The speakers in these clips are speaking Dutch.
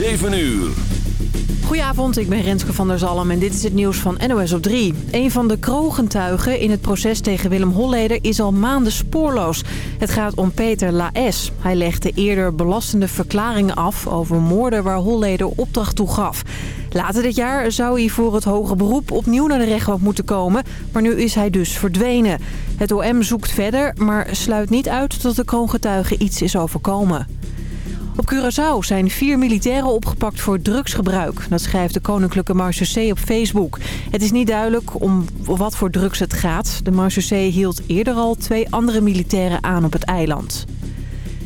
7 uur. Goedenavond, ik ben Renske van der Zalm en dit is het nieuws van NOS op 3. Een van de kroongetuigen in het proces tegen Willem Holleder is al maanden spoorloos. Het gaat om Peter Laes. Hij legde eerder belastende verklaringen af over moorden waar Holleder opdracht toe gaf. Later dit jaar zou hij voor het hoge beroep opnieuw naar de rechtbank moeten komen, maar nu is hij dus verdwenen. Het OM zoekt verder, maar sluit niet uit dat de kroongetuige iets is overkomen. Op Curaçao zijn vier militairen opgepakt voor drugsgebruik. Dat schrijft de Koninklijke Marechaussee op Facebook. Het is niet duidelijk om wat voor drugs het gaat. De Marechaussee hield eerder al twee andere militairen aan op het eiland.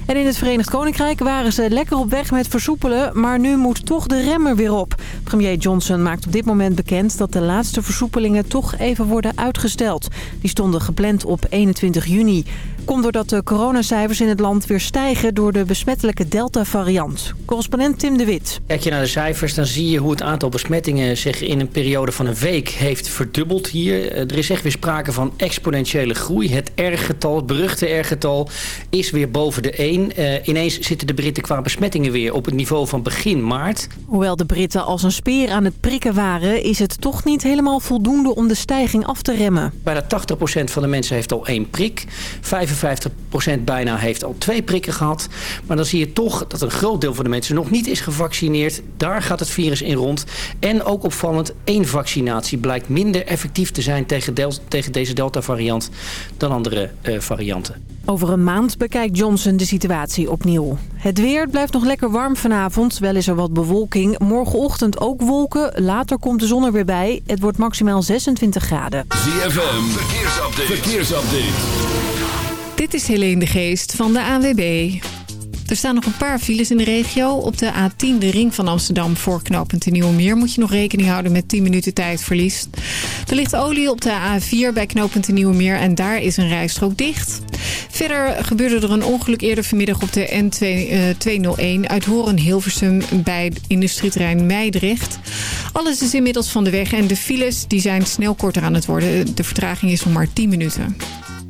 En in het Verenigd Koninkrijk waren ze lekker op weg met versoepelen, maar nu moet toch de remmer weer op. Premier Johnson maakt op dit moment bekend dat de laatste versoepelingen toch even worden uitgesteld. Die stonden gepland op 21 juni. Komt doordat de coronacijfers in het land weer stijgen door de besmettelijke Delta-variant. Correspondent Tim de Wit. Kijk je naar de cijfers, dan zie je hoe het aantal besmettingen zich in een periode van een week heeft verdubbeld hier. Er is echt weer sprake van exponentiële groei. Het R-getal, het beruchte R-getal, is weer boven de 1. Uh, ineens zitten de Britten qua besmettingen weer op het niveau van begin maart. Hoewel de Britten als een speer aan het prikken waren... is het toch niet helemaal voldoende om de stijging af te remmen. Bijna 80% van de mensen heeft al één prik. 55% bijna heeft al twee prikken gehad. Maar dan zie je toch dat een groot deel van de mensen nog niet is gevaccineerd. Daar gaat het virus in rond. En ook opvallend, één vaccinatie blijkt minder effectief te zijn tegen, del tegen deze Delta-variant dan andere uh, varianten. Over een maand bekijkt Johnson de situatie opnieuw. Het weer blijft nog lekker warm vanavond. Wel is er wat bewolking. Morgenochtend ook wolken. Later komt de zon er weer bij. Het wordt maximaal 26 graden. ZFM, verkeersupdate. verkeersupdate. Dit is Helene de Geest van de ANWB. Er staan nog een paar files in de regio. Op de A10, de ring van Amsterdam voor knooppunt Nieuwe Meer... moet je nog rekening houden met 10 minuten tijdverlies. Er ligt olie op de A4 bij knooppunt de Nieuwe Meer... en daar is een rijstrook dicht. Verder gebeurde er een ongeluk eerder vanmiddag op de N201... uit Horen-Hilversum bij industrieterrein Meidrecht. Alles is inmiddels van de weg en de files die zijn snel korter aan het worden. De vertraging is nog maar 10 minuten.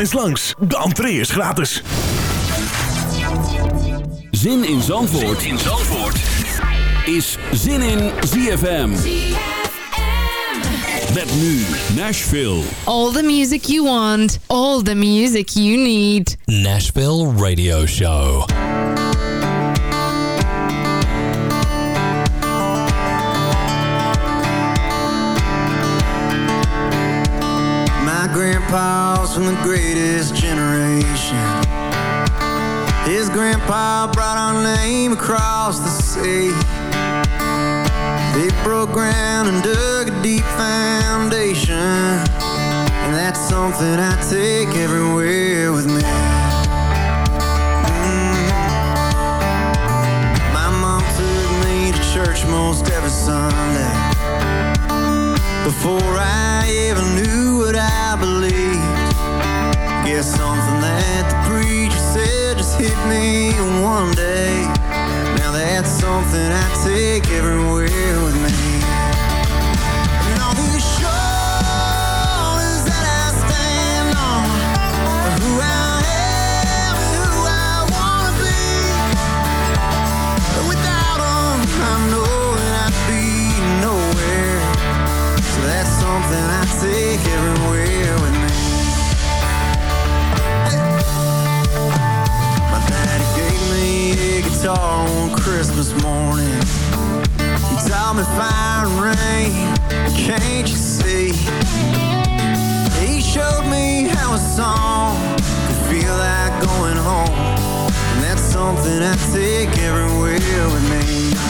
Eens langs, de entree is gratis. Zin in Zandvoort, in Zandvoort. is Zin in ZFM. Met nu Nashville. All the music you want, all the music you need. Nashville Radio Show. My grandpa's from the greatest generation. His grandpa brought our name across the sea. They broke ground and dug a deep foundation. And that's something I take everywhere with me. Mm. My mom took me to church most every Sunday. Before I ever knew what I believed Guess something that the preacher said just hit me one day. Now that's something I take everywhere with me guitar on Christmas morning. Taught me and rain. Can't you see? He showed me how a song could feel like going home. And that's something I take everywhere with me.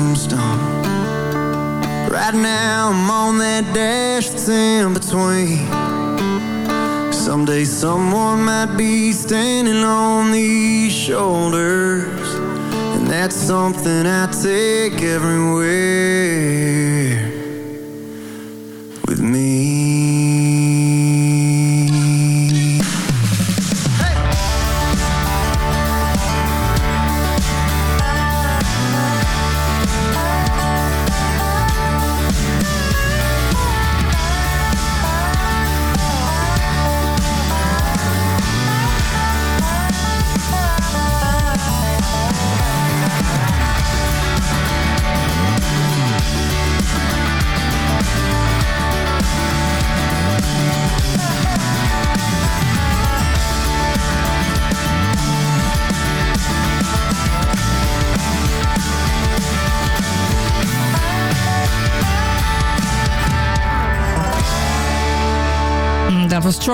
something I take everywhere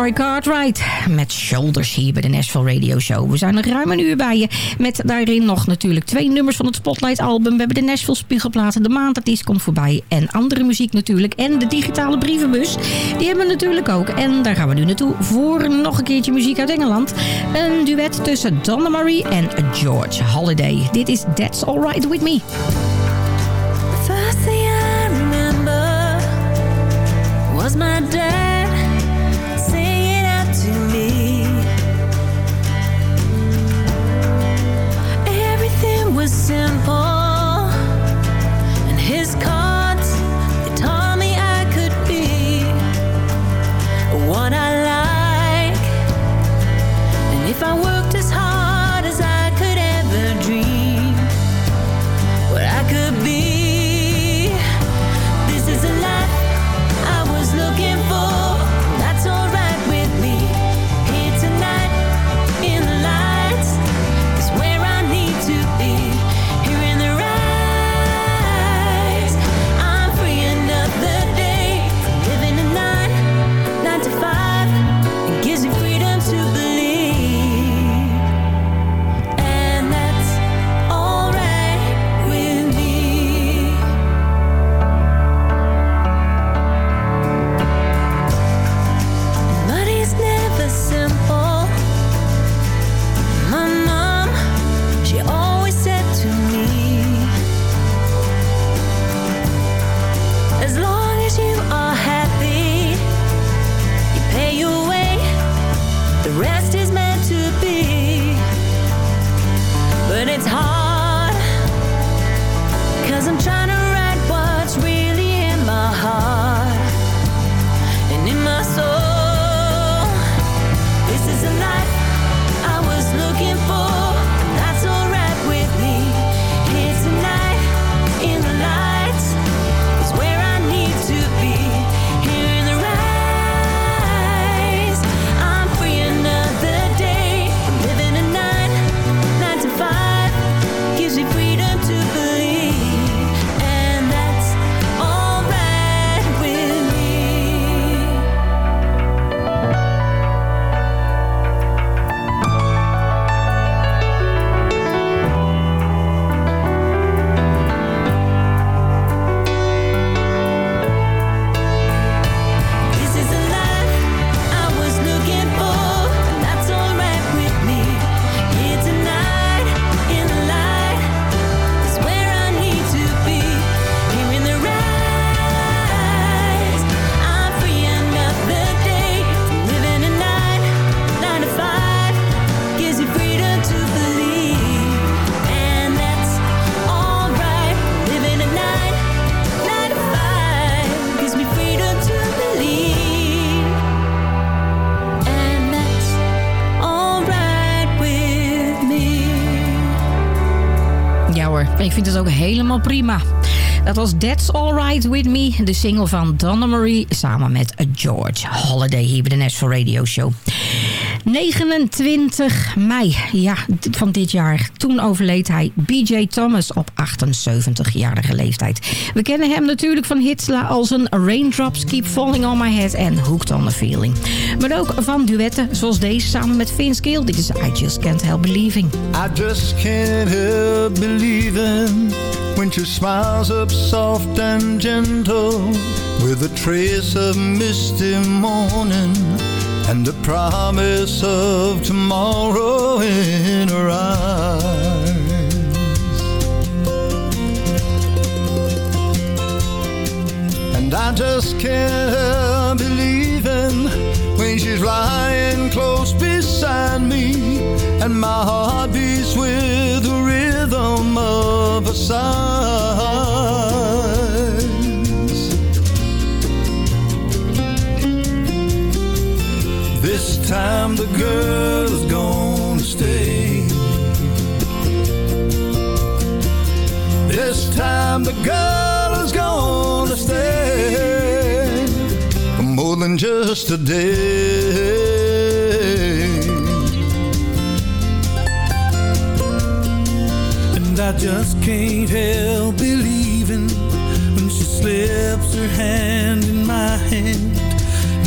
Troy Cartwright met Shoulders hier bij de Nashville Radio Show. We zijn er ruim een uur bij je. Met daarin nog natuurlijk twee nummers van het Spotlight album. We hebben de Nashville Spiegelplaten, de maandartiest komt voorbij. En andere muziek natuurlijk. En de digitale brievenbus. Die hebben we natuurlijk ook. En daar gaan we nu naartoe voor nog een keertje muziek uit Engeland. Een duet tussen Donna Marie en George Holiday. Dit is That's Alright With Me. Was my dad Ook helemaal prima. Dat was That's Alright With Me, de single van Donna Marie... samen met George Holiday hier bij de Nashville Radio Show. 29 mei ja, van dit jaar. Toen overleed hij B.J. Thomas op 78-jarige leeftijd. We kennen hem natuurlijk van hits als een Raindrops Keep Falling On My Head en Hooked On The Feeling. Maar ook van duetten zoals deze samen met Vince Gill. Dit is I Just Can't Help Believing. I just can't help believing when she smiles up soft and gentle with a trace of misty morning and the promise of tomorrow in her eyes. And I just can't help believing when she's lying close beside me and my heart beats with the rhythm of a sighs. Just a day. And I just can't help believing when she slips her hand in my hand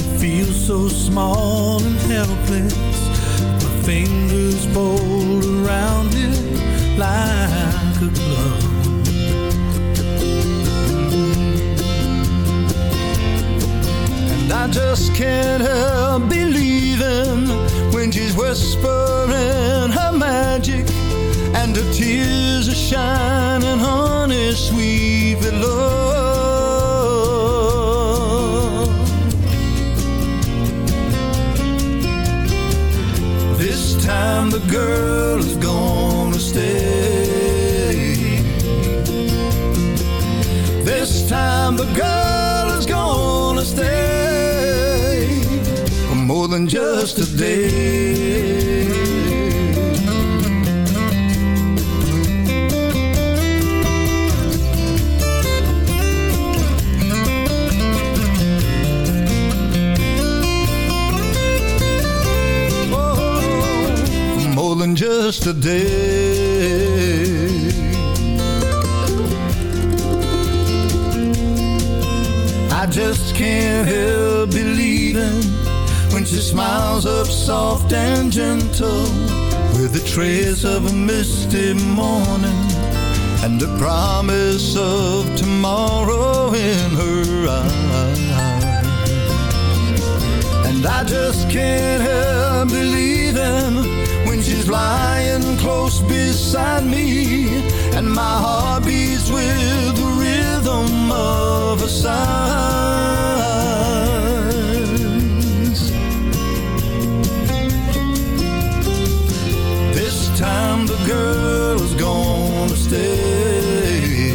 It feels so small and helpless. My fingers fold around it like just can't help believing when she's whispering her magic and her tears are shining honey sweet with love. This time the girl is gonna stay. This time the girl than just a day. Oh, more than just a day. I just can't help believing when she smiles up soft and gentle with the trace of a misty morning and the promise of tomorrow in her eyes. And I just can't help believing when she's lying close beside me and my heart beats with the rhythm of a sighs. Girl is gonna stay.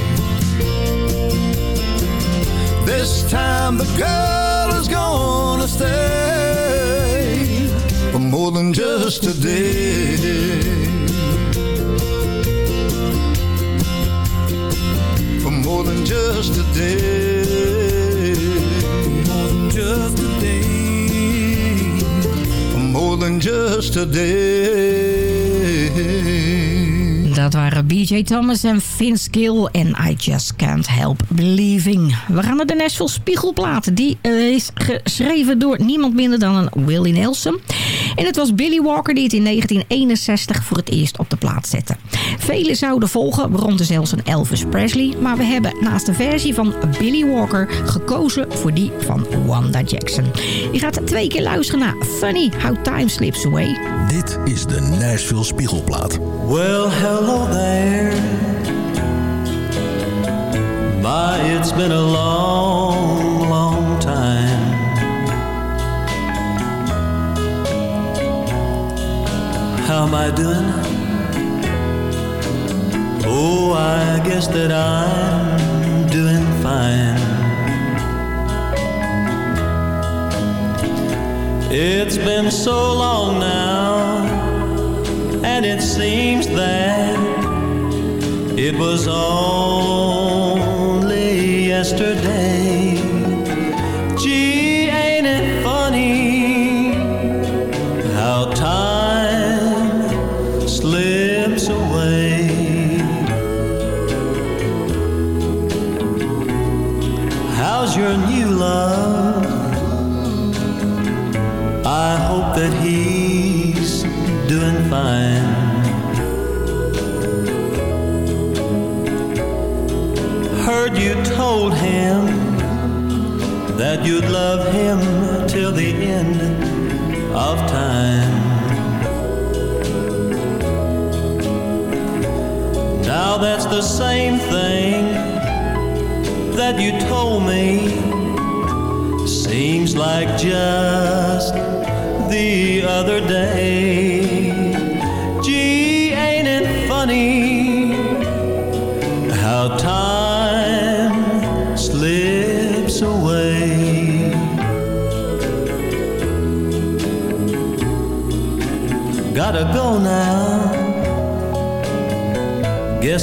This time the girl is gonna stay for more than just a day. For more than just a day. More than just a day. For more than just a day. BJ Thomas en Vince Gill en I Just Can't Help Believing. We gaan naar de Nashville Spiegelplaat. Die eh, is geschreven door niemand minder dan een Willie Nelson. En het was Billy Walker die het in 1961 voor het eerst op de plaat zette. Velen zouden volgen, waaronder zelfs een Elvis Presley. Maar we hebben naast de versie van Billy Walker gekozen voor die van Wanda Jackson. Je gaat twee keer luisteren naar Funny How Time Slips Away. Dit is de Nashville Spiegelplaat. Well, hello there. My, it's been a long, I doing? Oh, I guess that I'm doing fine. It's been so long now, and it seems that it was only yesterday. that you'd love him till the end of time. Now that's the same thing that you told me. Seems like just the other day.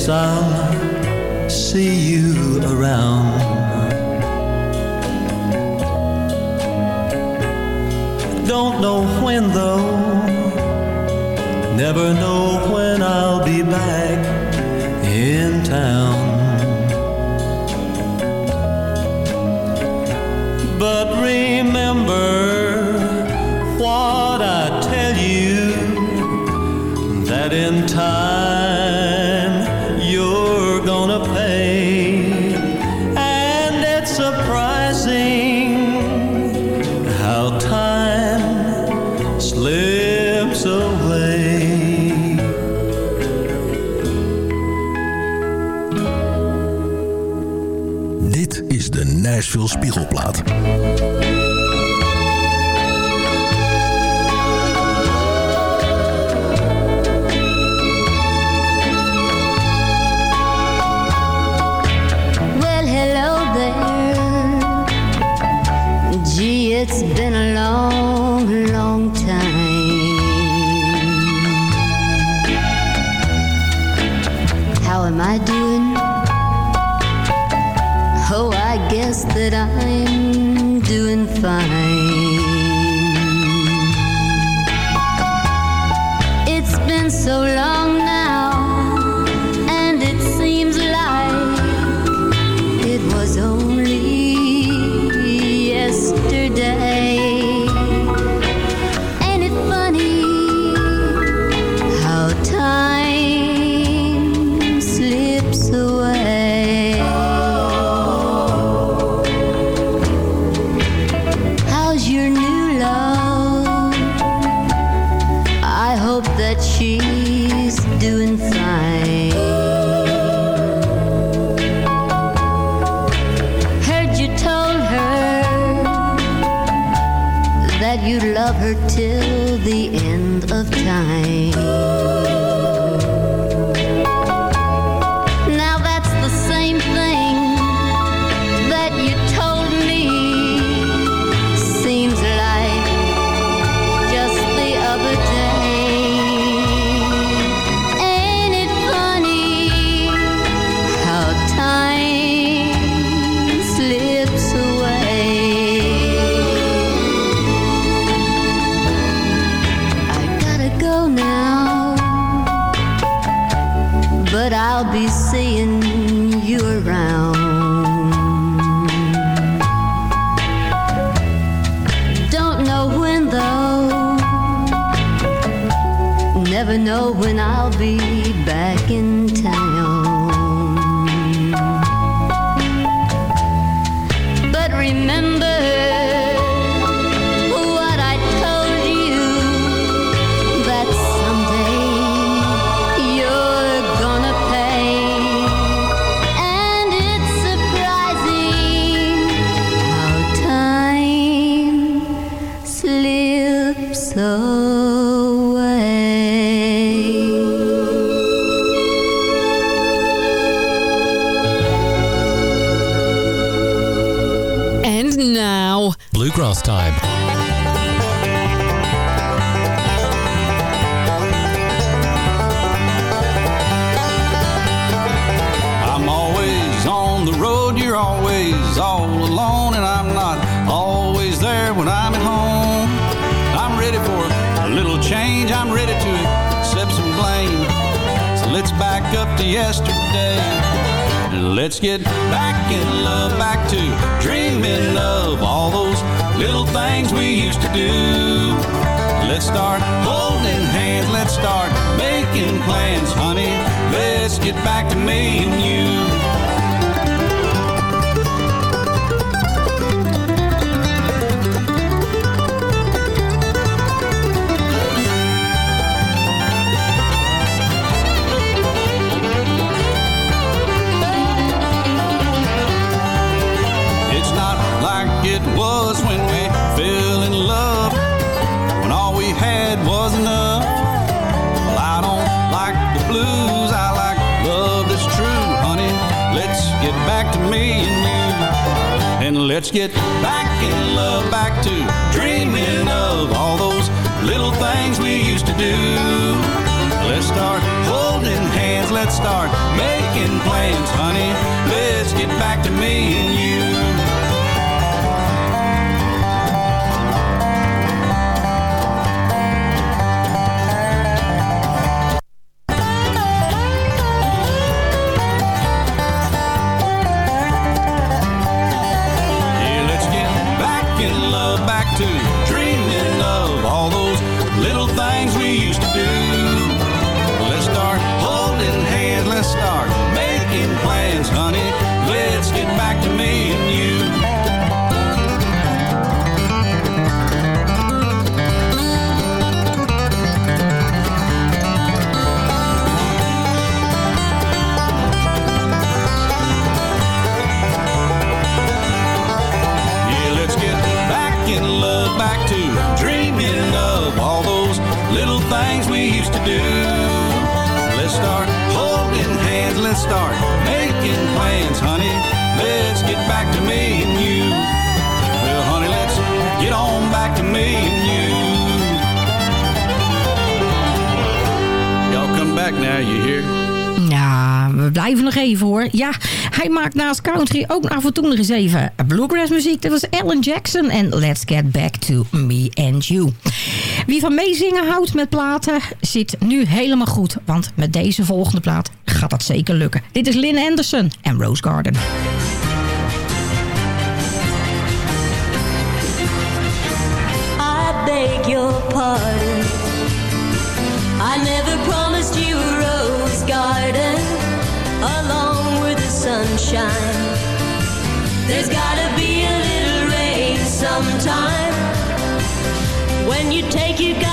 guess I'll see you around. Don't know when though, never know when I'll be back in town. veel spiegelplaat. love her till the end of time. To yesterday. Let's get back in love, back to dreaming of all those little things we used to do. Let's start holding hands, let's start making plans, honey. Let's get back to me and you. Let's get back in love, back to dreaming of all those little things we used to do. Let's start holding hands, let's start making plans, honey. Let's get back to me and you. Two. Start making plans, honey. Let's get back to me and you. Well, honey, let's get on back to me and you. Y'all come back now, you hear? We blijven nog even hoor. Ja, hij maakt naast country ook af en toe nog eens even bluegrass muziek. Dat was Alan Jackson en Let's Get Back to Me and You. Wie van meezingen houdt met platen zit nu helemaal goed. Want met deze volgende plaat gaat dat zeker lukken. Dit is Lynn Anderson en Rose Garden. Sunshine. There's gotta be a little rain sometime. When you take, you gotta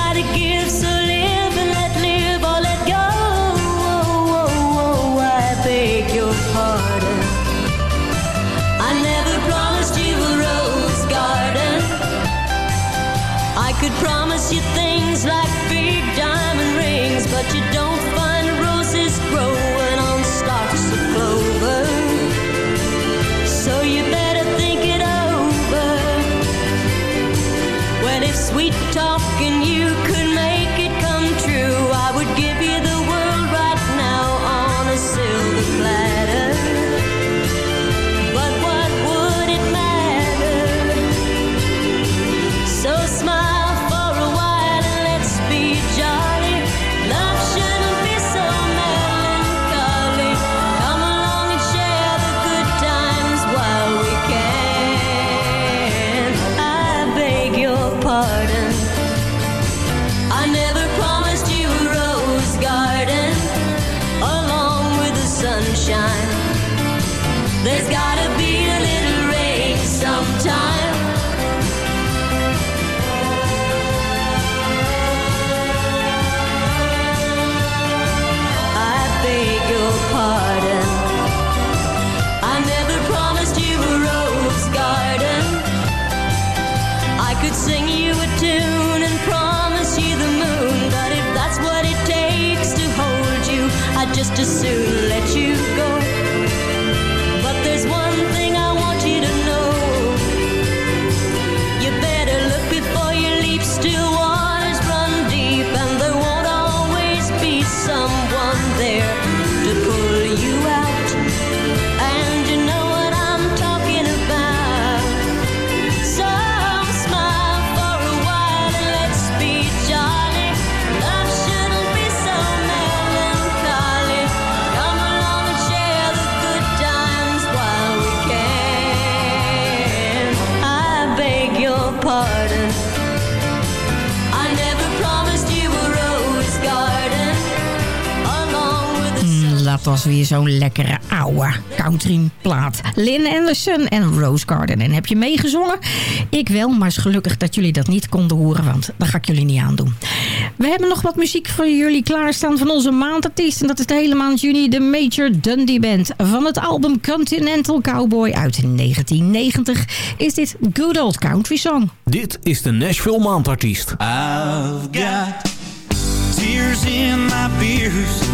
zo'n lekkere oude country plaat. Lynn Anderson en Rose Garden. En heb je meegezongen? Ik wel, maar is gelukkig dat jullie dat niet konden horen, want dat ga ik jullie niet aandoen. We hebben nog wat muziek voor jullie klaarstaan van onze maandartiest. En dat is de hele maand juni de Major Dundee Band. Van het album Continental Cowboy uit 1990 is dit Good Old Country Song. Dit is de Nashville Maandartiest. I've got tears in my beers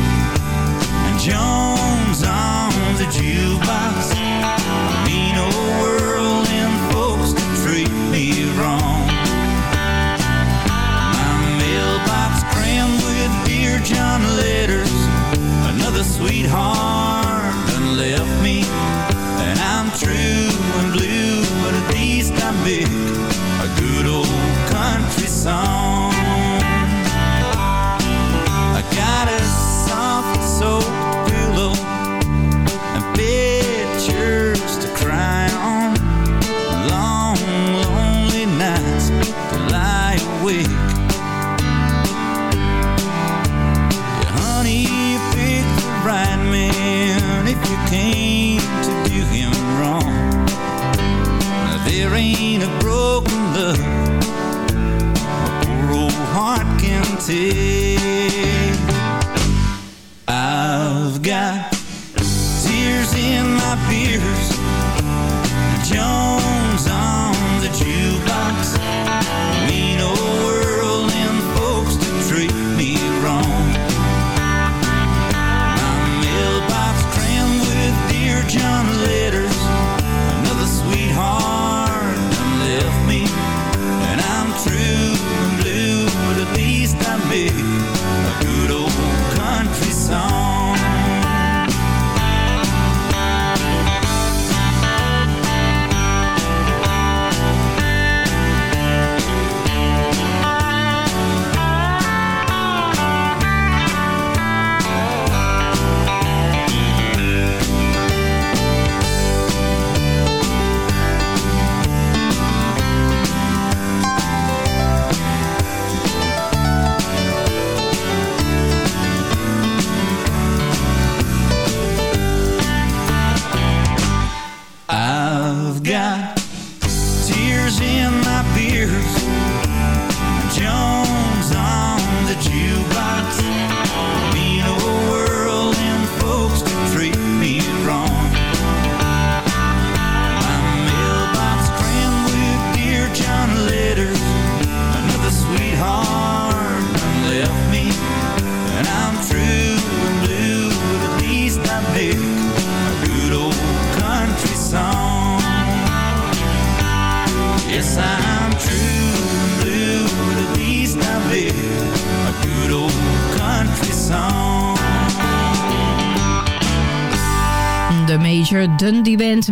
Jones on the jukebox. Mean old world and folks treat me wrong. My mailbox crammed with John letters. Another sweetheart done left me, and I'm true and blue, but at least I make a good old country song.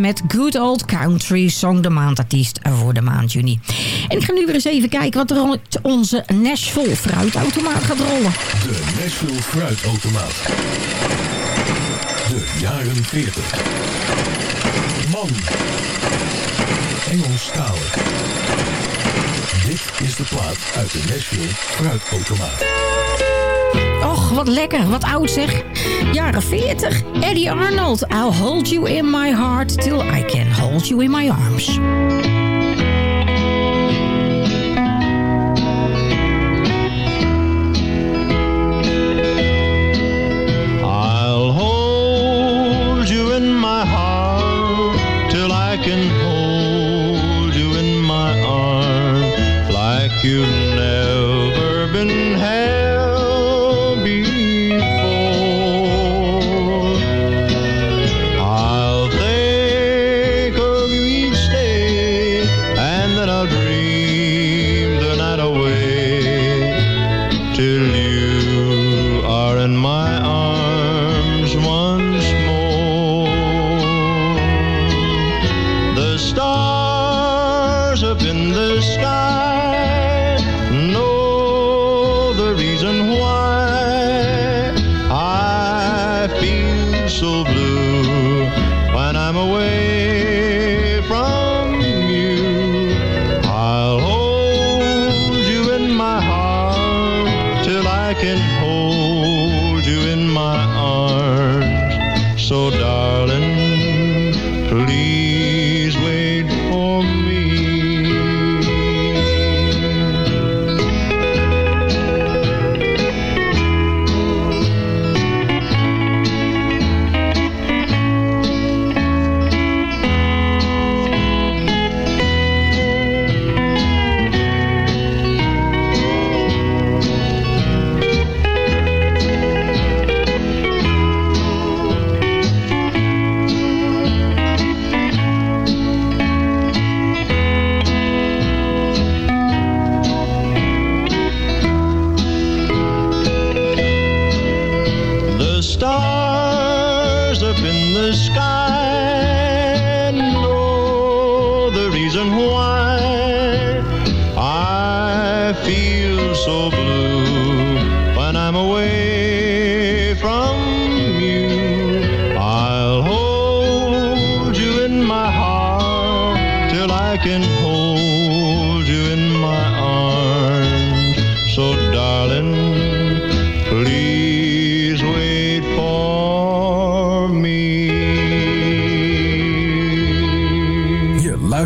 Met Good Old Country Song, de maandartiest voor de maand juni. En ik ga nu weer eens even kijken wat er onze Nashville fruitautomaat gaat rollen. De Nashville Fruitautomaat. De jaren 40. Man. Engelstalig. Dit is de plaat uit de Nashville Fruitautomaat. Och, wat lekker, wat oud zeg. Jaren 40. Eddie Arnold. I'll hold you in my heart till I can hold you in my arms. I'll hold you in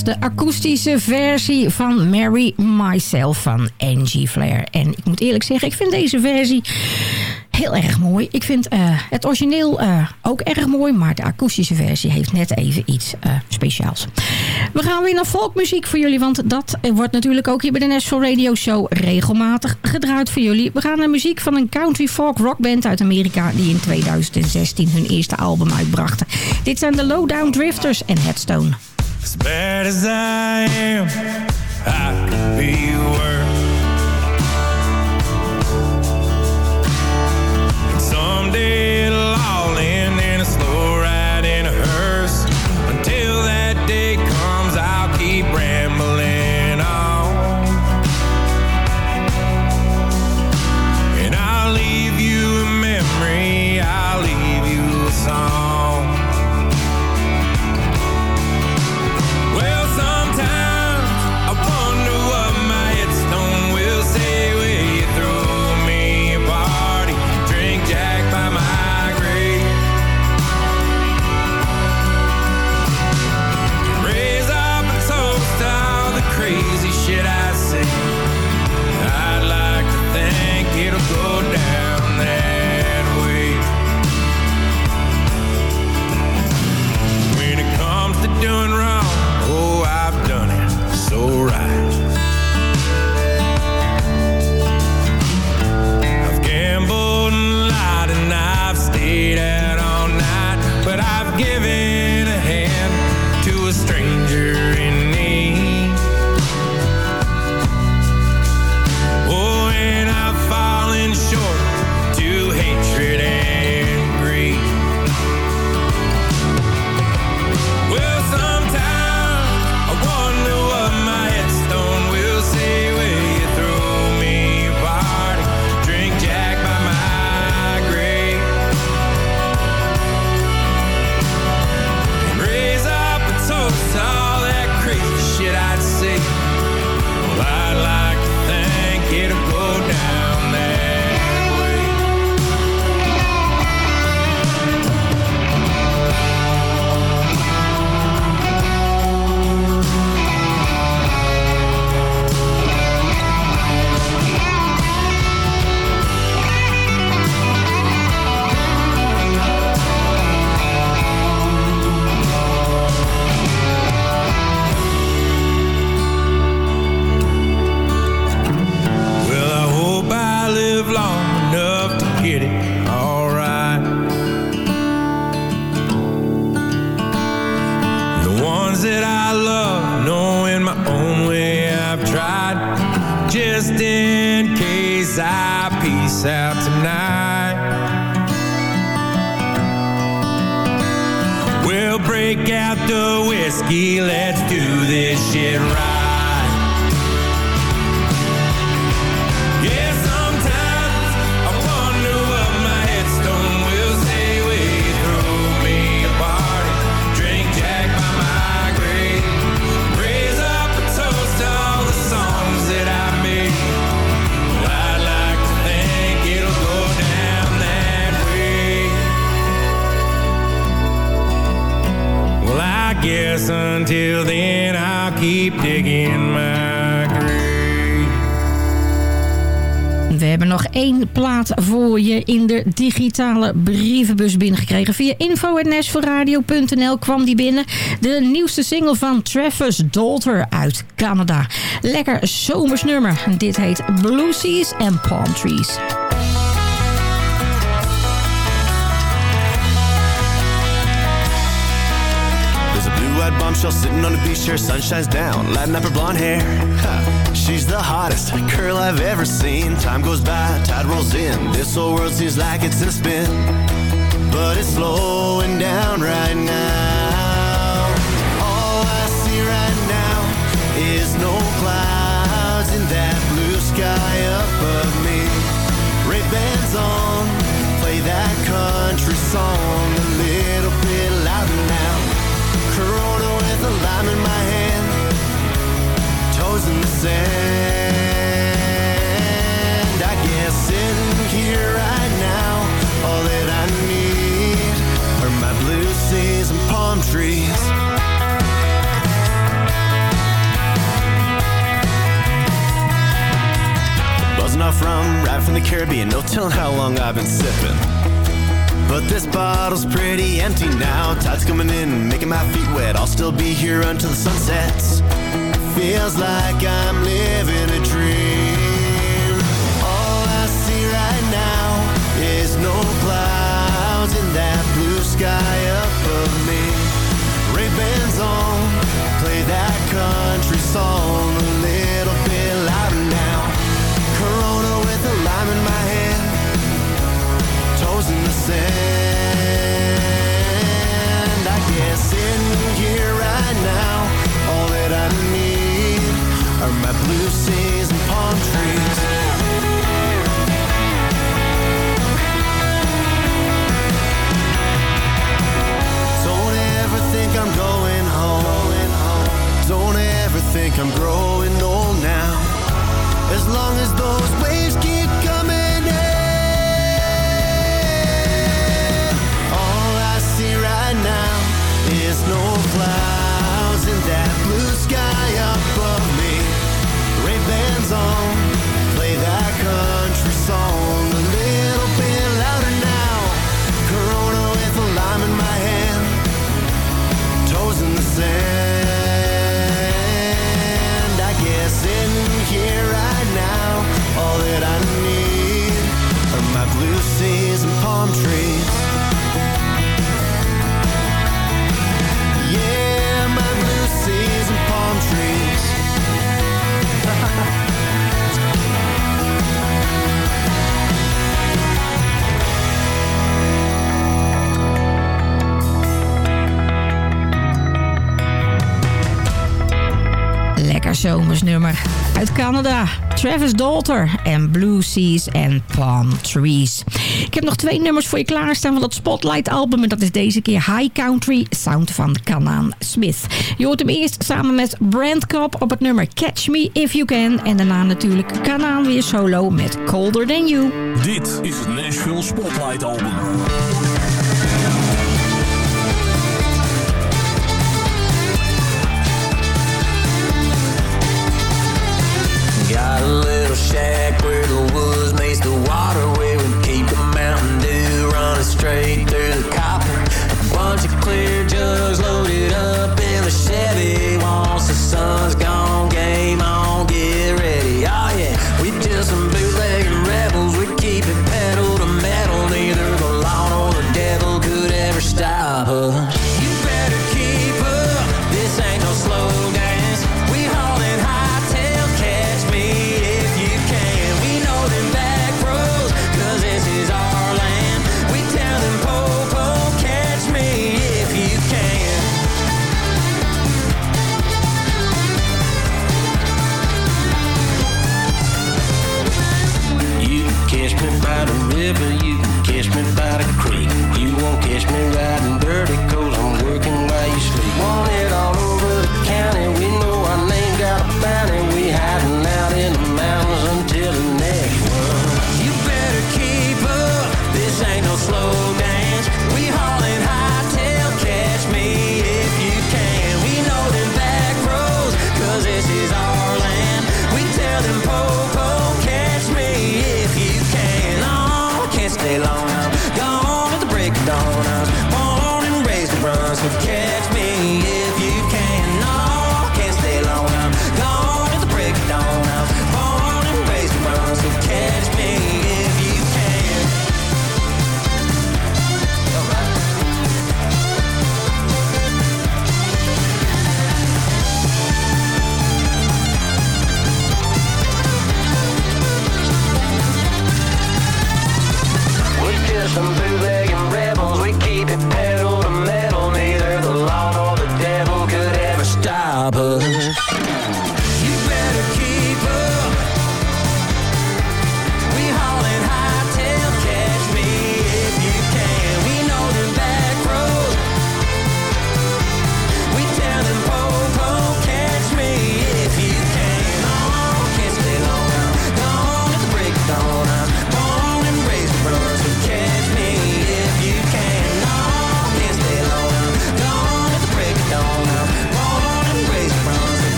de akoestische versie van Mary Myself van Angie Flair. En ik moet eerlijk zeggen, ik vind deze versie heel erg mooi. Ik vind eh, het origineel eh, ook erg mooi, maar de akoestische versie heeft net even iets eh, speciaals. We gaan weer naar folkmuziek voor jullie, want dat wordt natuurlijk ook hier bij de National Radio Show regelmatig gedraaid voor jullie. We gaan naar muziek van een country folk rockband uit Amerika die in 2016 hun eerste album uitbrachten. Dit zijn de Lowdown Drifters en Headstone. As bad as I am, I could be plaat voor je in de digitale brievenbus binnengekregen. Via info.nashvilleradio.nl kwam die binnen. De nieuwste single van Travis Dalter uit Canada. Lekker zomers nummer. Dit heet Blue Seas and Palm Trees. There's a sitting on beach down, lighting up blonde hair. Ha, she's the hottest girl I've ever seen. Time goes by, tide rolls in. This whole world seems like it's in a spin, but it's slowing down right now. All I see right now is no clouds in that blue sky above me. Ray Bans on, play that country song a little bit louder now. Corona with a lime in my hand, toes in the sand. I guess sitting here right now, all that I need are my blue seas and palm trees. Buzzing off rum right from the Caribbean, no telling how long I've been sipping. But this bottle's pretty empty now. Tide's coming in, making my feet wet. I'll still be here until the sun sets. Feels like I'm zomersnummer uit Canada. Travis Dalter en Blue Seas en Palm Trees. Ik heb nog twee nummers voor je klaarstaan van het Spotlight album. En dat is deze keer High Country Sound van Canaan Smith. Je hoort hem eerst samen met Brand Cobb op het nummer Catch Me If You Can. En daarna natuurlijk Canaan weer solo met Colder Than You. Dit is het Nashville Spotlight Album. Shack where the woods meets the water Where we keep a Mountain Dew running straight through the copper. A bunch of clear jugs loaded up in the Chevy catch me riding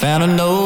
found a note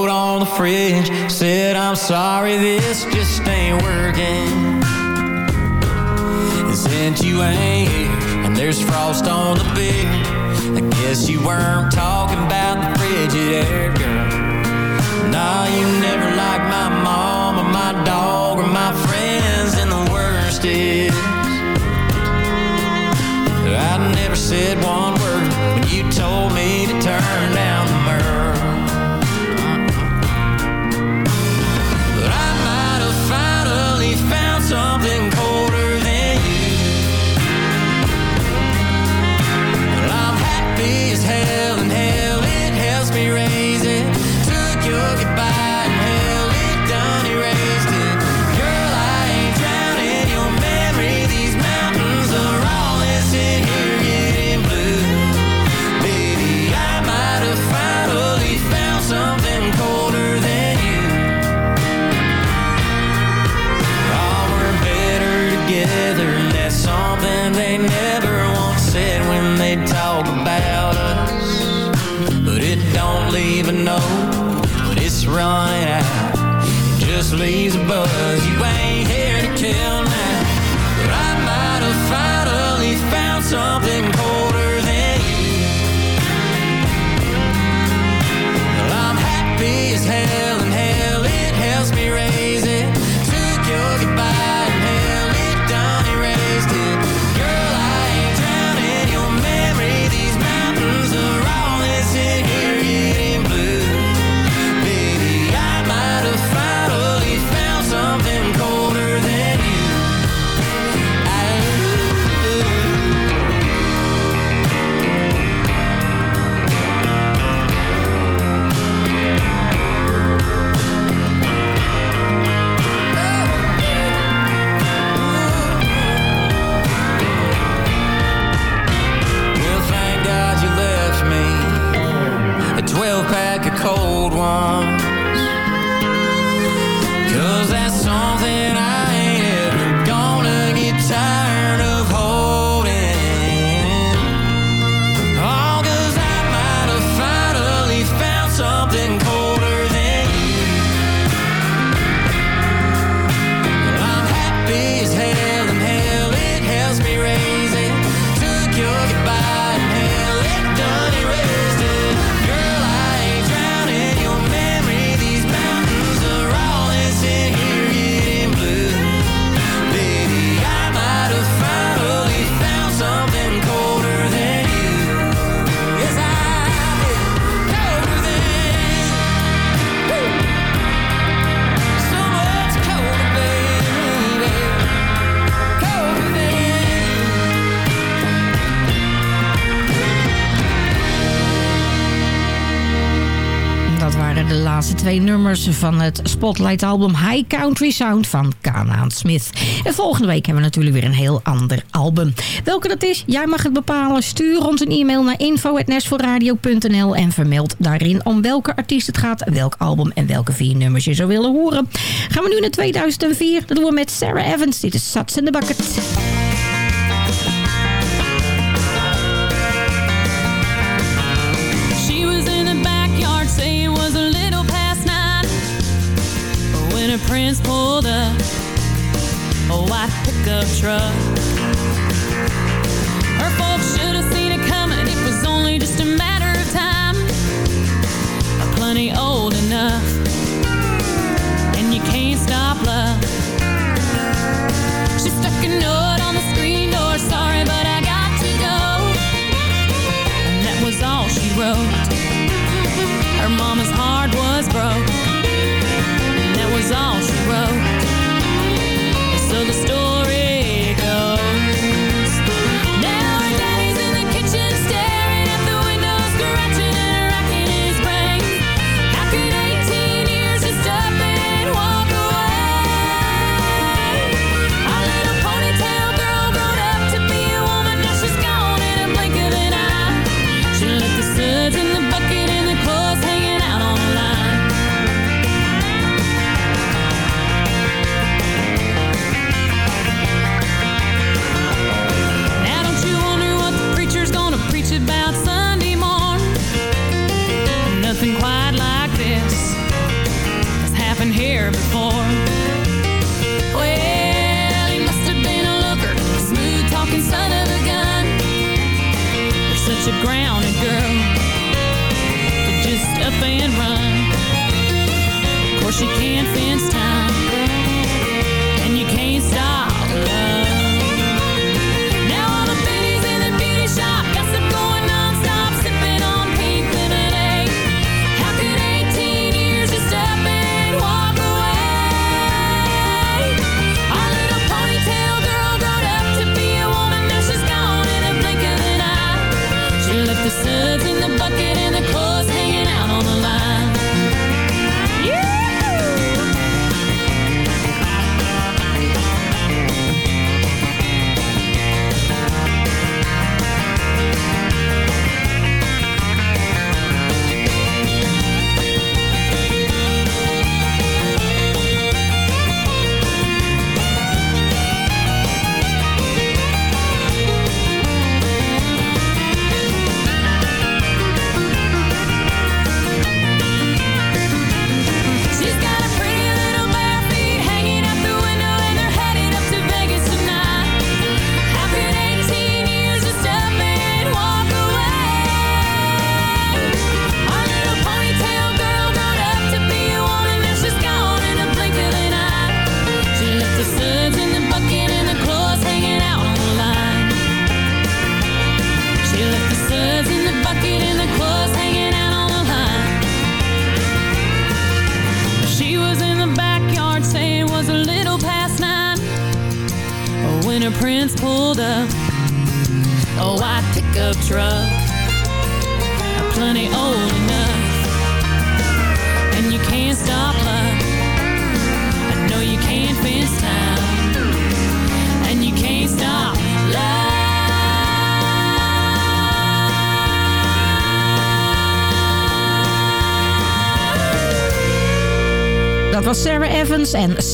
nummers van het Spotlight-album High Country Sound van Kanaan Smith. En volgende week hebben we natuurlijk weer een heel ander album. Welke dat is, jij mag het bepalen. Stuur ons een e-mail naar info.nashvilleradio.nl en vermeld daarin om welke artiest het gaat, welk album en welke vier nummers je zou willen horen. Gaan we nu naar 2004. Dat doen we met Sarah Evans. Dit is Sats in the Bucket. Pickup truck. Her folks should have seen it coming, it was only just a matter of time. Plenty old enough, and you can't stop love. She stuck a note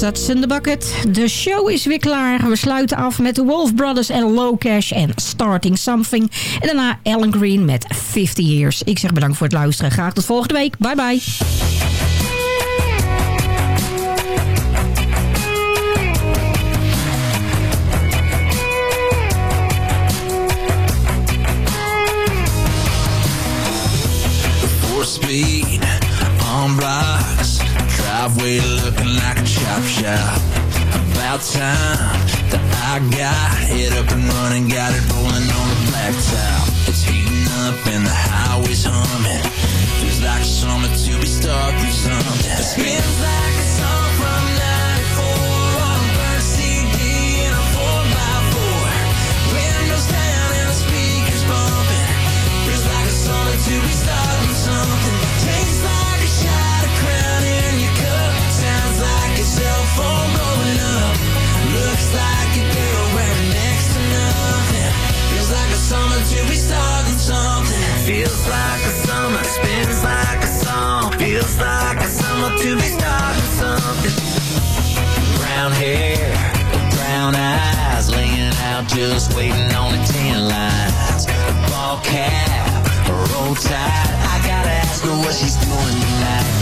Suts in. De show is weer klaar. We sluiten af met de Wolf Brothers en Low Cash en Starting Something. En daarna Alan Green met 50 Years. Ik zeg bedankt voor het luisteren. Graag tot volgende week. Bye bye. Driveway looking like a chop shop. About time that I got it up and running, got it rolling on the blacktop. It's heating up and the highway's humming. Feels like summer to be starting something. It spins like a song from '94 on a CD and a 4x4. Windows down and the speakers bumping. Feels like a summer to be starting something. tired. I gotta ask her what she's doing tonight.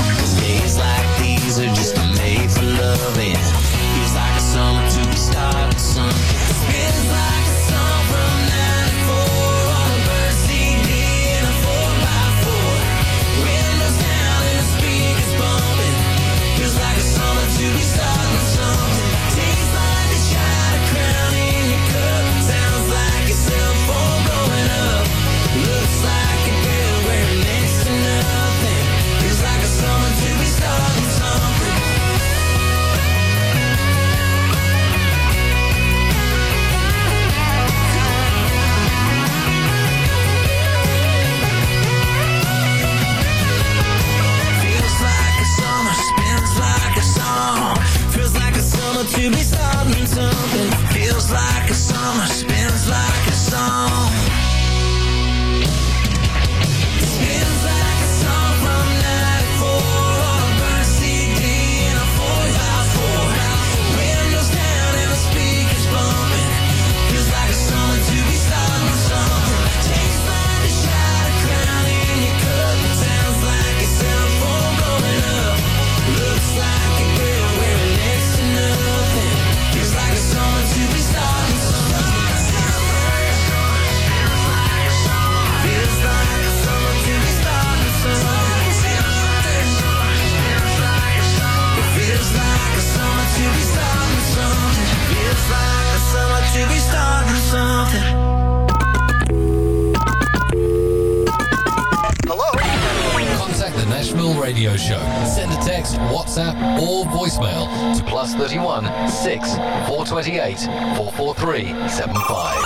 plus 31 6 428 443 75.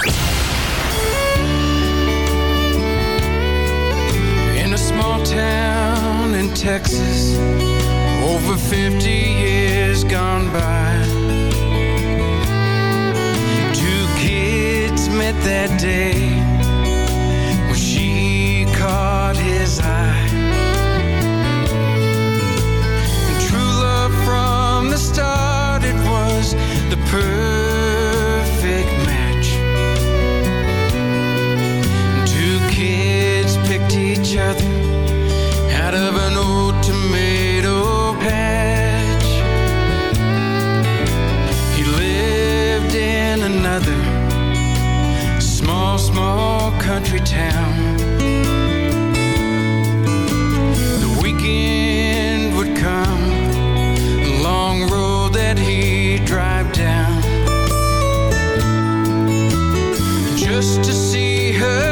In a small town in Texas, over 50 years gone by, two kids met that day when she caught his eye. out of an old tomato patch. He lived in another small, small country town. The weekend would come, long road that he'd drive down just to see her